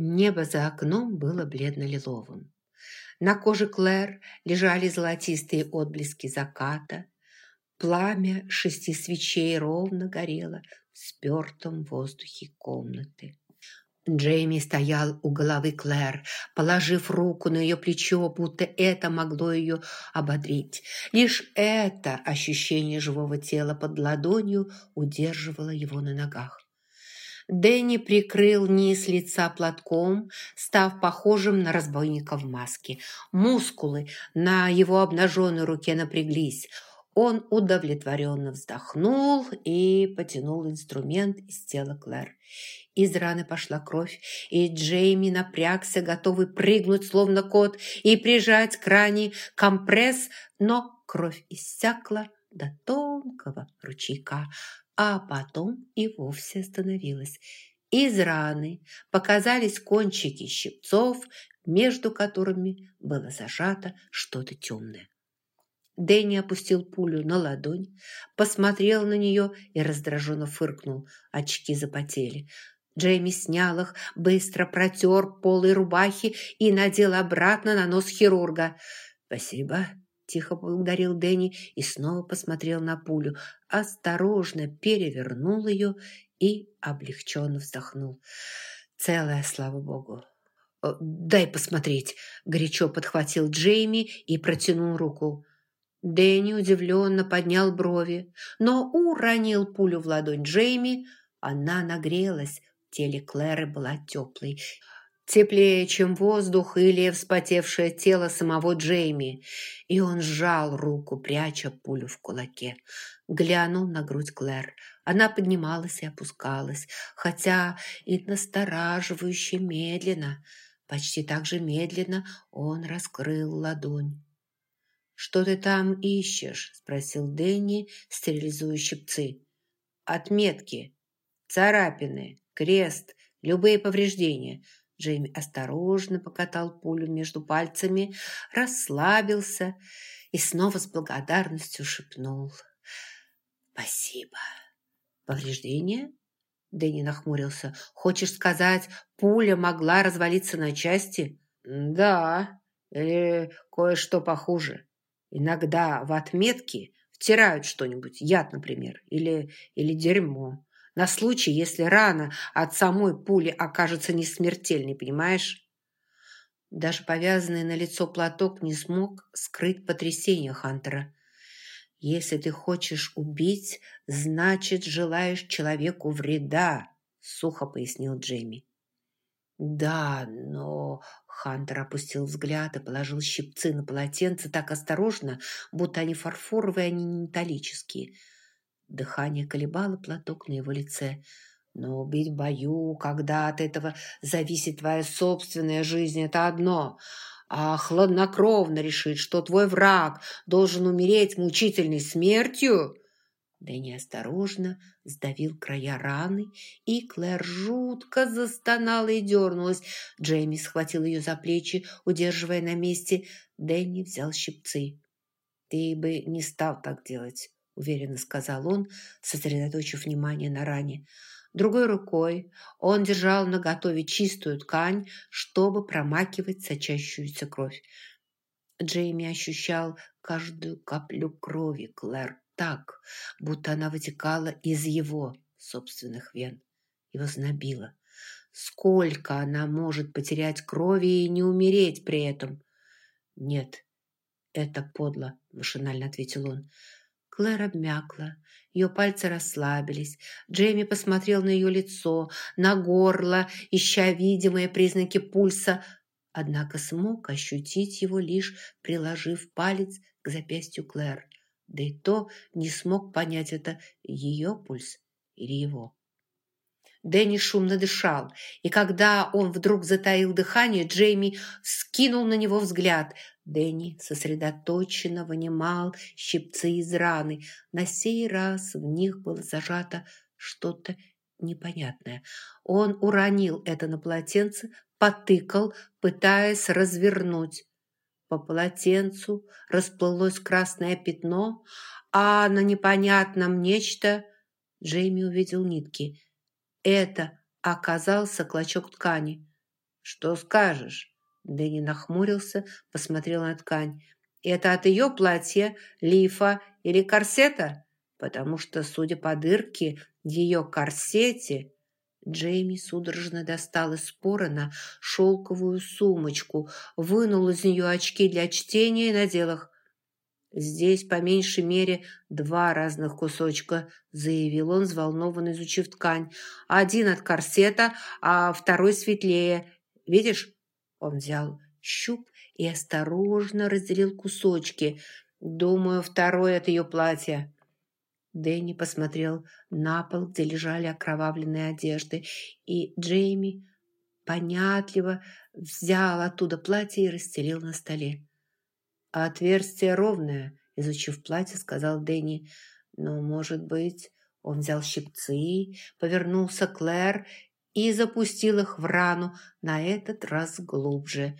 Небо за окном было бледно-лиловым. На коже Клэр лежали золотистые отблески заката. Пламя шести свечей ровно горело в спертом воздухе комнаты. Джейми стоял у головы Клэр, положив руку на ее плечо, будто это могло ее ободрить. Лишь это ощущение живого тела под ладонью удерживало его на ногах. Дэнни прикрыл низ лица платком, став похожим на разбойника в маске. Мускулы на его обнаженной руке напряглись. Он удовлетворенно вздохнул и потянул инструмент из тела Клэр. Из раны пошла кровь, и Джейми напрягся, готовый прыгнуть, словно кот, и прижать к ране компресс, но кровь иссякла до тонкого ручейка, а потом и вовсе остановилась. Из раны показались кончики щипцов, между которыми было зажато что-то темное. Дэнни опустил пулю на ладонь, посмотрел на нее и раздраженно фыркнул. Очки запотели. Джейми снял их, быстро протер полы рубахи и надел обратно на нос хирурга. «Спасибо», Тихо поблагодарил Дэнни и снова посмотрел на пулю, осторожно перевернул ее и облегченно вздохнул. Целая, слава богу. «Дай посмотреть!» – горячо подхватил Джейми и протянул руку. Дэнни удивленно поднял брови, но уронил пулю в ладонь Джейми. Она нагрелась, теле Клэры была теплой теплее, чем воздух или вспотевшее тело самого Джейми, и он сжал руку, пряча пулю в кулаке. Глянул на грудь Клэр. Она поднималась и опускалась, хотя и настораживающе медленно. Почти так же медленно он раскрыл ладонь. «Что ты там ищешь?» – спросил Дэнни, стерилизуя щипцы. «Отметки, царапины, крест, любые повреждения – Джейми осторожно покатал пулю между пальцами, расслабился и снова с благодарностью шепнул. «Спасибо». «Повреждение?» Дэнни нахмурился. «Хочешь сказать, пуля могла развалиться на части?» «Да, или кое-что похуже. Иногда в отметки втирают что-нибудь, яд, например, или, или дерьмо на случай, если рана от самой пули окажется не смертельной, понимаешь? Даже повязанный на лицо платок не смог скрыть потрясение Хантера. «Если ты хочешь убить, значит, желаешь человеку вреда», — сухо пояснил Джейми. «Да, но...» Хантер опустил взгляд и положил щипцы на полотенце так осторожно, будто они фарфоровые, а не металлические — Дыхание колебало платок на его лице. Но убить бою, когда от этого зависит твоя собственная жизнь, это одно. А хладнокровно решить, что твой враг должен умереть мучительной смертью... Дэнни осторожно сдавил края раны, и Клэр жутко застонала и дернулась. Джейми схватил ее за плечи, удерживая на месте. Дэнни взял щипцы. «Ты бы не стал так делать уверенно сказал он, сосредоточив внимание на ране. Другой рукой он держал наготове чистую ткань, чтобы промакивать сочащуюся кровь. Джейми ощущал каждую каплю крови Клэр так, будто она вытекала из его собственных вен. Его знобило. Сколько она может потерять крови и не умереть при этом? Нет, это подло, машинально ответил он. Клэр обмякла, ее пальцы расслабились. Джейми посмотрел на ее лицо, на горло, ища видимые признаки пульса, однако смог ощутить его, лишь приложив палец к запястью Клэр. Да и то не смог понять, это ее пульс или его. Дэнни шумно дышал, и когда он вдруг затаил дыхание, Джейми скинул на него взгляд. Дэнни сосредоточенно вынимал щипцы из раны. На сей раз в них было зажато что-то непонятное. Он уронил это на полотенце, потыкал, пытаясь развернуть. По полотенцу расплылось красное пятно, а на непонятном нечто Джейми увидел нитки – это оказался клочок ткани. «Что скажешь?» Дэнни нахмурился, посмотрел на ткань. «Это от ее платья, лифа или корсета? Потому что, судя по дырке в ее корсете...» Джейми судорожно достал из порона шелковую сумочку, вынул из нее очки для чтения и надел их. «Здесь по меньшей мере два разных кусочка», заявил он, взволнованно изучив ткань. «Один от корсета, а второй светлее. Видишь?» Он взял щуп и осторожно разделил кусочки. «Думаю, второй от ее платья». Дэнни посмотрел на пол, где лежали окровавленные одежды, и Джейми понятливо взял оттуда платье и расстелил на столе. «А отверстие ровное», – изучив платье, сказал Дэнни. «Но, может быть...» Он взял щипцы, повернулся к Клэр и запустил их в рану, на этот раз глубже.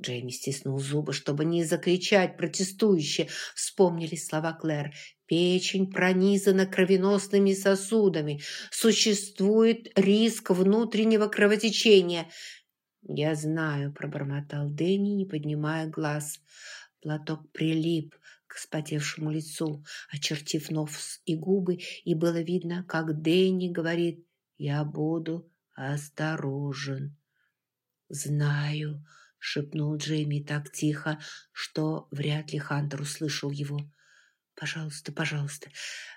Джейми стиснул зубы, чтобы не закричать протестующе. Вспомнили слова Клэр. Печень пронизана кровеносными сосудами. Существует риск внутреннего кровотечения. «Я знаю», – пробормотал Дэнни, не поднимая глаз. Платок прилип к спотевшему лицу, очертив нос и губы, и было видно, как Дэнни говорит «Я буду осторожен». «Знаю», – шепнул Джейми так тихо, что вряд ли Хантер услышал его. Пожалуйста, пожалуйста,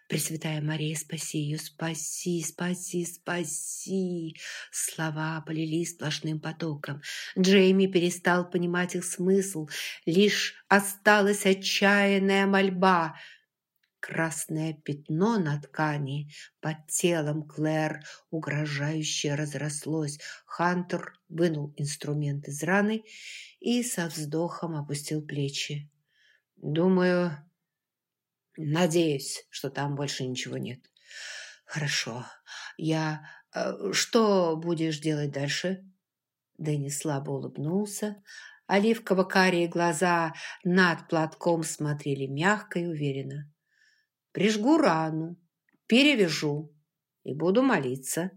Пресвятая Мария, спаси ее, спаси, спаси, спаси. Слова полились сплошным потоком. Джейми перестал понимать их смысл. Лишь осталась отчаянная мольба. Красное пятно на ткани под телом Клэр угрожающе разрослось. Хантер вынул инструмент из раны и со вздохом опустил плечи. «Думаю, Надеюсь, что там больше ничего нет. Хорошо. Я... Э, что будешь делать дальше? Дэнни слабо улыбнулся. Оливково-карие глаза над платком смотрели мягко и уверенно. Прижгу рану, перевяжу и буду молиться.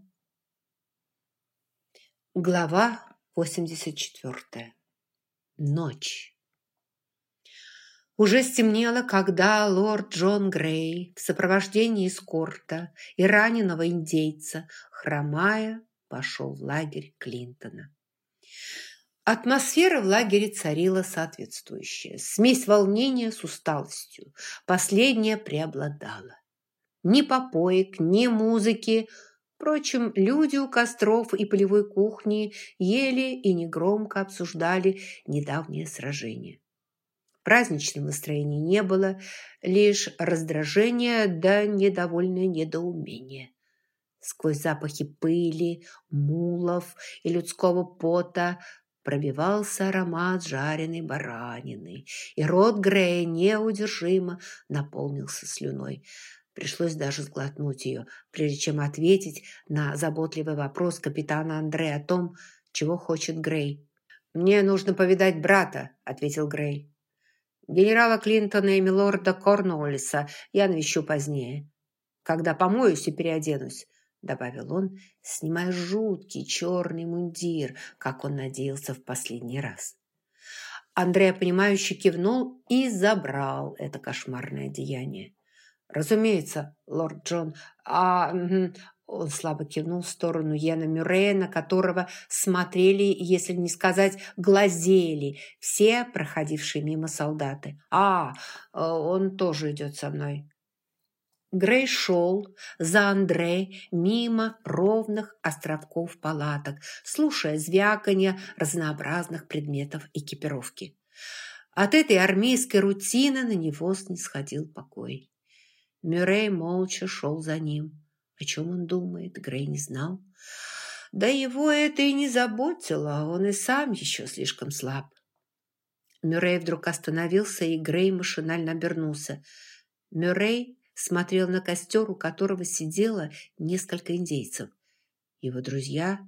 Глава 84. Ночь. Уже стемнело, когда лорд Джон Грей в сопровождении эскорта и раненого индейца, хромая, пошел в лагерь Клинтона. Атмосфера в лагере царила соответствующая. Смесь волнения с усталостью. Последняя преобладала. Ни попоек, ни музыки. Впрочем, люди у костров и полевой кухни ели и негромко обсуждали недавнее сражение. Праздничного настроения не было, лишь раздражение да недовольное недоумение. Сквозь запахи пыли, мулов и людского пота пробивался аромат жареной баранины, и рот Грея неудержимо наполнился слюной. Пришлось даже сглотнуть ее, прежде чем ответить на заботливый вопрос капитана Андре о том, чего хочет Грей. «Мне нужно повидать брата», — ответил Грей. Генерала Клинтона и милорда Корнуоллиса я навещу позднее, когда помоюсь и переоденусь», — добавил он, снимая жуткий черный мундир, как он надеялся в последний раз. Андрей, понимающе кивнул и забрал это кошмарное деяние. «Разумеется, лорд Джон, а он слабо кивнул в сторону Йена Мюррея, на которого смотрели, если не сказать глазели, все проходившие мимо солдаты. «А, э, он тоже идет со мной». Грей шел за Андре мимо ровных островков палаток, слушая звяканье разнообразных предметов экипировки. От этой армейской рутины на него снисходил покой. Мюррей молча шел за ним. О чем он думает, Грей не знал. Да его это и не заботило, он и сам еще слишком слаб. Мюррей вдруг остановился, и Грей машинально обернулся. Мюррей смотрел на костер, у которого сидело несколько индейцев. Его друзья...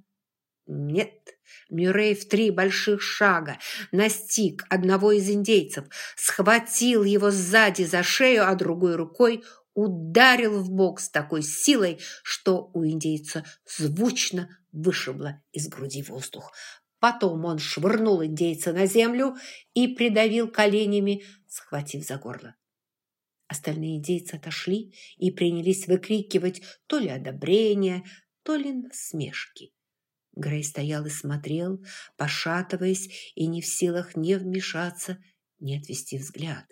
Нет, Мюррей в три больших шага настиг одного из индейцев, схватил его сзади за шею, а другой рукой ударил в бок с такой силой, что у индейца звучно вышибло из груди воздух. Потом он швырнул индейца на землю и придавил коленями, схватив за горло. Остальные индейцы отошли и принялись выкрикивать то ли одобрение, то ли насмешки. Грей стоял и смотрел, пошатываясь и не в силах не вмешаться, не отвести взгляд.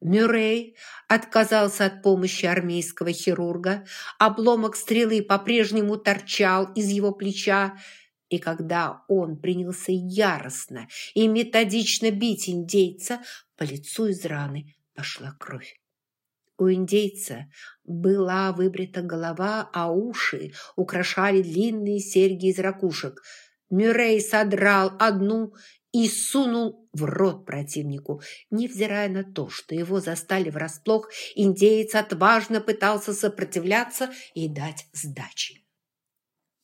Мюррей отказался от помощи армейского хирурга, обломок стрелы по-прежнему торчал из его плеча, и когда он принялся яростно и методично бить индейца, по лицу из раны пошла кровь. У индейца была выбрита голова, а уши украшали длинные серьги из ракушек. Мюррей содрал одну и сунул в рот противнику. Невзирая на то, что его застали врасплох, индеец отважно пытался сопротивляться и дать сдачи.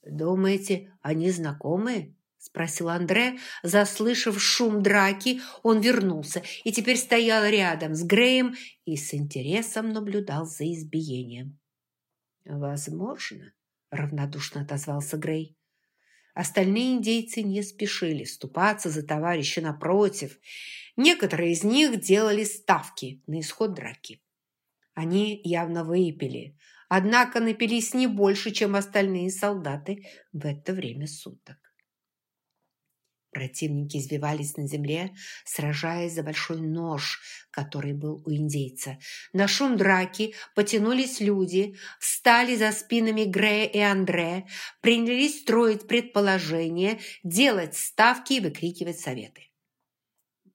«Думаете, они знакомые?» – спросил Андре. Заслышав шум драки, он вернулся и теперь стоял рядом с Греем и с интересом наблюдал за избиением. «Возможно», – равнодушно отозвался Грей. Остальные индейцы не спешили вступаться за товарища напротив. Некоторые из них делали ставки на исход драки. Они явно выпили, однако напились не больше, чем остальные солдаты в это время суток. Противники извивались на земле, сражаясь за большой нож, который был у индейца. На шум драки потянулись люди, встали за спинами Грея и Андре, принялись строить предположения, делать ставки и выкрикивать советы.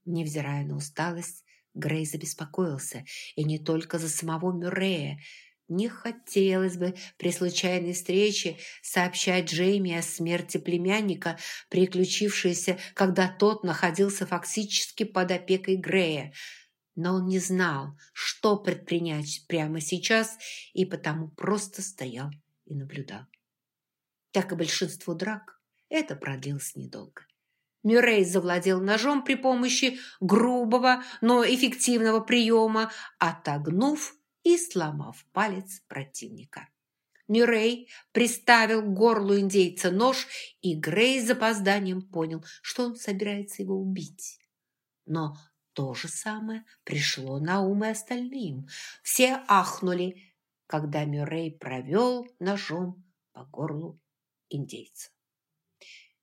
Невзирая на усталость, Грей забеспокоился, и не только за самого Мюррея, не хотелось бы при случайной встрече сообщать Джейми о смерти племянника, приключившейся, когда тот находился фактически под опекой Грея. Но он не знал, что предпринять прямо сейчас, и потому просто стоял и наблюдал. Как и большинство драк, это продлилось недолго. Мюррей завладел ножом при помощи грубого, но эффективного приема, отогнув и сломав палец противника. Мюррей приставил к горлу индейца нож, и Грей с запозданием понял, что он собирается его убить. Но то же самое пришло на ум и остальным. Все ахнули, когда Мюррей провел ножом по горлу индейца.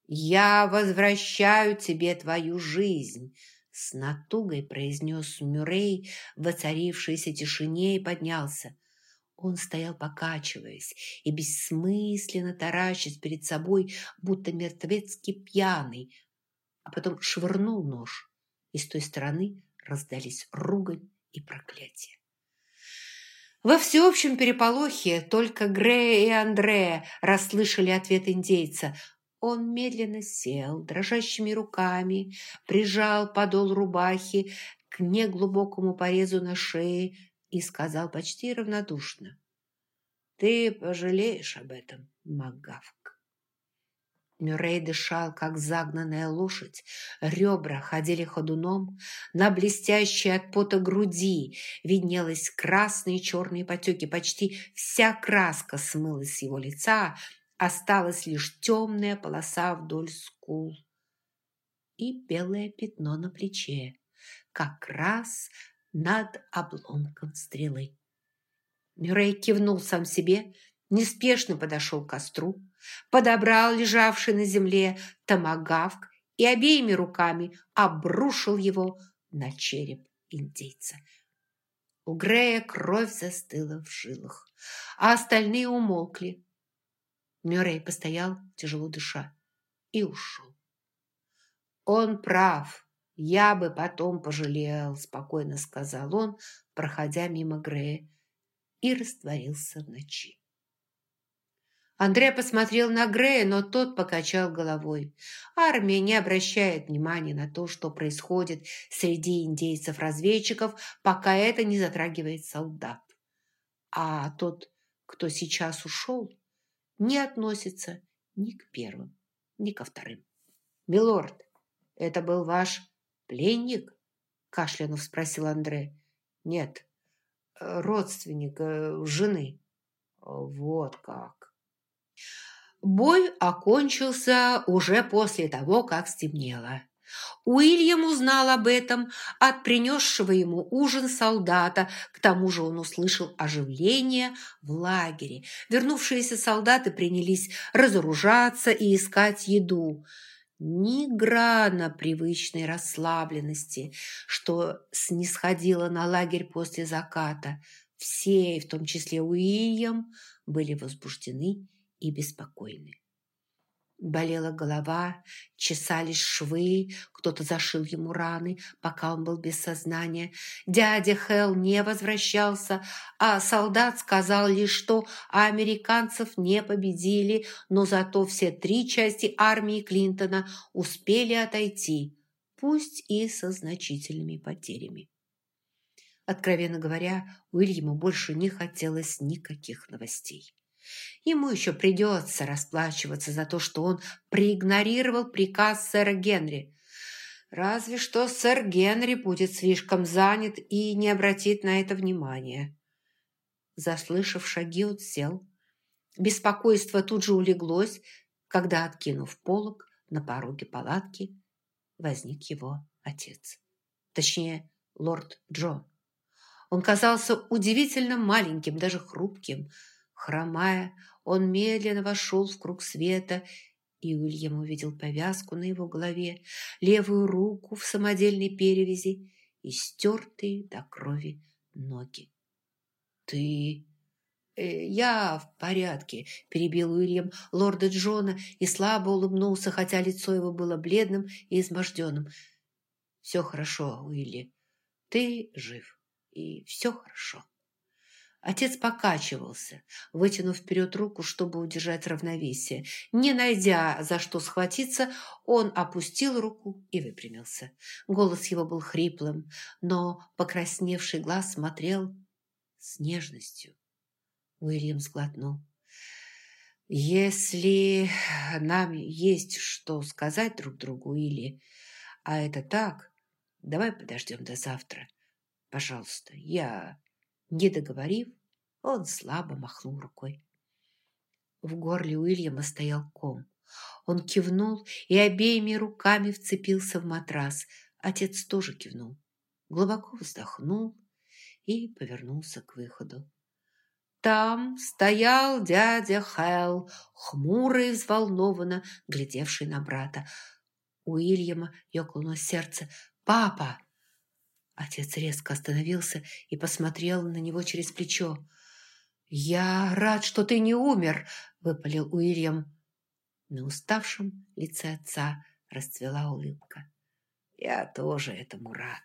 «Я возвращаю тебе твою жизнь», с натугой произнес Мюррей в воцарившейся тишине и поднялся. Он стоял, покачиваясь и бессмысленно таращась перед собой, будто мертвецки пьяный, а потом швырнул нож, и с той стороны раздались ругань и проклятие. Во всеобщем переполохе только Грея и Андрея расслышали ответ индейца – он медленно сел, дрожащими руками, прижал подол рубахи к неглубокому порезу на шее и сказал почти равнодушно. «Ты пожалеешь об этом, Магавк». Мюррей дышал, как загнанная лошадь. Ребра ходили ходуном. На блестящей от пота груди виднелись красные и черные потеки. Почти вся краска смылась с его лица, Осталась лишь темная полоса вдоль скул и белое пятно на плече, как раз над обломком стрелы. Мюррей кивнул сам себе, неспешно подошел к костру, подобрал лежавший на земле томагавк и обеими руками обрушил его на череп индейца. У Грея кровь застыла в жилах, а остальные умолкли, Мюррей постоял, тяжело дыша, и ушел. «Он прав. Я бы потом пожалел», – спокойно сказал он, проходя мимо Грея, и растворился в ночи. Андрей посмотрел на Грея, но тот покачал головой. Армия не обращает внимания на то, что происходит среди индейцев-разведчиков, пока это не затрагивает солдат. А тот, кто сейчас ушел, не относится ни к первым, ни ко вторым. «Милорд, это был ваш пленник?» кашлянув спросил Андре. «Нет, родственник э, жены». «Вот как». Бой окончился уже после того, как стемнело. Уильям узнал об этом от принесшего ему ужин солдата. К тому же он услышал оживление в лагере. Вернувшиеся солдаты принялись разоружаться и искать еду. Ни грана привычной расслабленности, что снисходило на лагерь после заката. Все, в том числе Уильям, были возбуждены и беспокойны. Болела голова, чесались швы, кто-то зашил ему раны, пока он был без сознания. Дядя Хелл не возвращался, а солдат сказал лишь, что американцев не победили, но зато все три части армии Клинтона успели отойти, пусть и со значительными потерями. Откровенно говоря, Уильяму больше не хотелось никаких новостей. Ему еще придется расплачиваться за то, что он проигнорировал приказ сэра Генри. Разве что сэр Генри будет слишком занят и не обратит на это внимания. Заслышав шаги, он сел. Беспокойство тут же улеглось, когда, откинув полог на пороге палатки, возник его отец. Точнее, лорд Джон. Он казался удивительно маленьким, даже хрупким, Хромая, он медленно вошел в круг света, и Уильям увидел повязку на его голове, левую руку в самодельной перевязи и стертые до крови ноги. «Ты...» э, «Я в порядке», – перебил Уильям лорда Джона и слабо улыбнулся, хотя лицо его было бледным и изможденным. «Все хорошо, Уилли. Ты жив, и все хорошо». Отец покачивался, вытянув вперед руку, чтобы удержать равновесие. Не найдя за что схватиться, он опустил руку и выпрямился. Голос его был хриплым, но покрасневший глаз смотрел с нежностью. Уильям сглотнул. «Если нам есть что сказать друг другу или... А это так, давай подождем до завтра. Пожалуйста, я...» Не договорив, он слабо махнул рукой. В горле Уильяма стоял ком. Он кивнул и обеими руками вцепился в матрас. Отец тоже кивнул. Глубоко вздохнул и повернулся к выходу. Там стоял дядя Хэл, хмурый и взволнованно глядевший на брата. У Уильяма ёкнуло сердце. «Папа!» Отец резко остановился и посмотрел на него через плечо. «Я рад, что ты не умер», — выпалил Уильям. На уставшем лице отца расцвела улыбка. «Я тоже этому рад».